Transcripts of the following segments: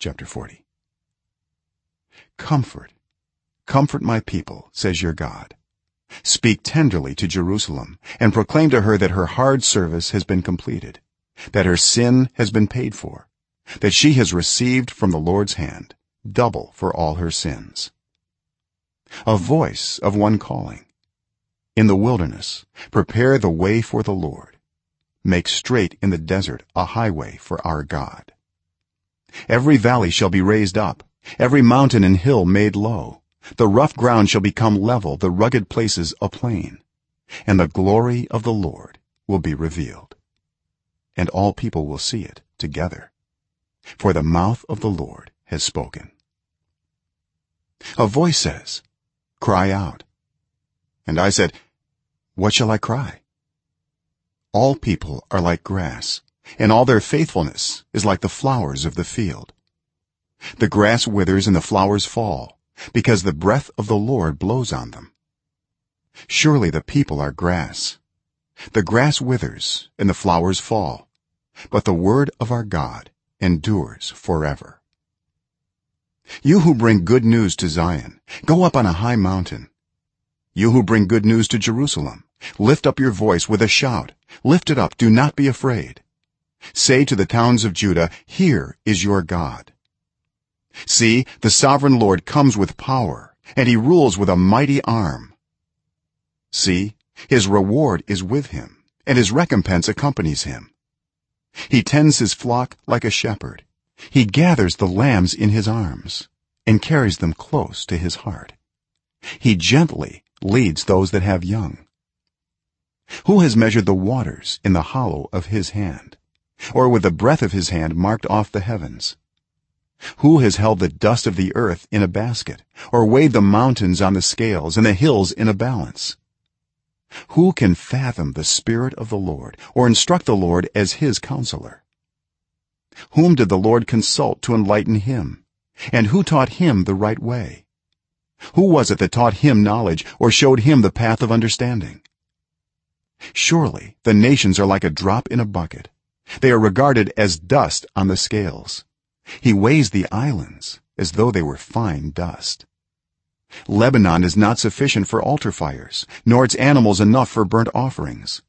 chapter 40 comfort. Comfort my people says your god. Speak tenderly to jerusalem and proclaim to her that her hard service has been completed that her sin has been paid for that she has received from the lord's hand double for all her sins. A voice of one calling. In the wilderness prepare the way for the lord. Make straight in the desert a highway for our god every valley shall be raised up every mountain and hill made low. The rough ground shall become level the rugged places a plain and the glory of the lord will be revealed. And all people will see it together for the mouth of the lord has spoken. A voice says cry out. And i said what shall i cry? All people are like grass and all their faithfulness is like the flowers of the field. The grass withers and the flowers fall because the breath of the lord blows on them. Surely the people are grass. The grass withers and the flowers fall but the word of our god endures forever. You who bring good news to zion go up on a high mountain. You who bring good news to jerusalem lift up your voice with a shout. Lift it up. Do not be afraid say to the towns of judah here is your god. See the sovereign lord comes with power and he rules with a mighty arm. See his reward is with him and his recompense accompanies him. He tends his flock like a shepherd. He gathers the lambs in his arms and carries them close to his heart. He gently leads those that have young. Who has measured the waters in the hollow of his hand or with the breath of his hand marked off the heavens? Who has held the dust of the earth in a basket or weighed the mountains on the scales and the hills in a balance? Who can fathom the spirit of the lord or instruct the lord as his counselor? Whom did the lord consult to enlighten him? And who taught him the right way? Who was it that taught him knowledge or showed him the path of understanding? Surely the nations are like a drop in a bucket they are regarded as dust on the scales. He weighs the islands as though they were fine dust. Lebanon is not sufficient for altar fires nor its animals enough for burnt offerings.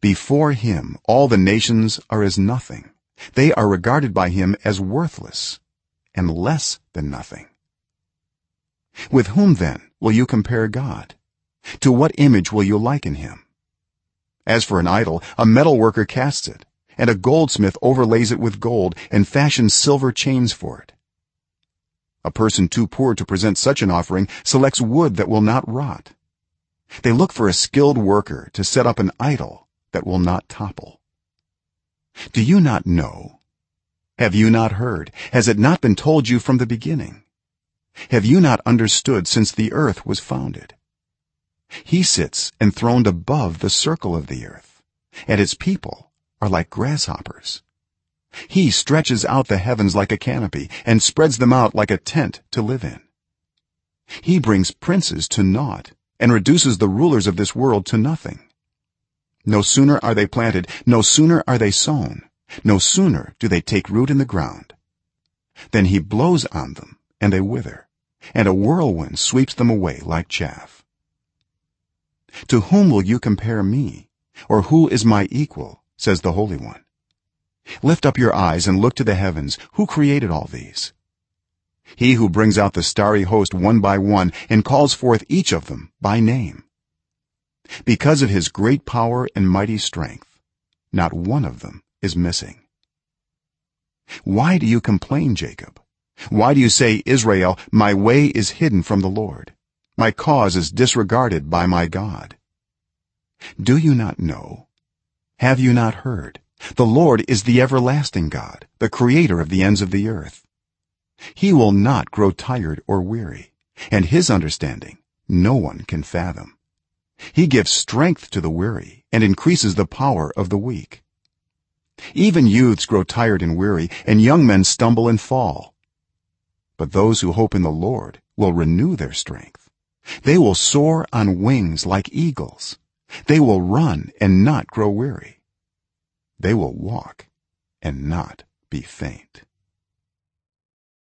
Before him all the nations are as nothing. They are regarded by him as worthless and less than nothing. With whom then will you compare god? To what image will you liken him? As for an idol a metal worker casts it and a goldsmith overlays it with gold and fashions silver chains for it. A person too poor to present such an offering selects wood that will not rot. They look for a skilled worker to set up an idol that will not topple. Do you not know? Have you not heard? Has it not been told you from the beginning? Have you not understood since the earth was founded? He sits enthroned above the circle of the earth and its people are like grasshoppers. He stretches out the heavens like a canopy and spreads them out like a tent to live in. He brings princes to naught and reduces the rulers of this world to nothing. No sooner are they planted no sooner are they sown no sooner do they take root in the ground. Then he blows on them and they wither and a whirlwind sweeps them away like chaff. To whom will you compare me or who is my equal says the holy one. Lift up your eyes and look to the heavens. Who created all these? He who brings out the starry host one by one and calls forth each of them by name. Because of his great power and mighty strength not one of them is missing. Why do you complain jacob? Why do you say israel my way is hidden from the lord. My cause is disregarded by my god do you not know have you not heard? The lord is the everlasting god the creator of the ends of the earth. He will not grow tired or weary and his understanding no one can fathom. He gives strength to the weary and increases the power of the weak. Even youths grow tired and weary and young men stumble and fall. But those who hope in the lord will renew their strength. They will soar on wings like eagles they will run and not grow weary. They will walk and not be faint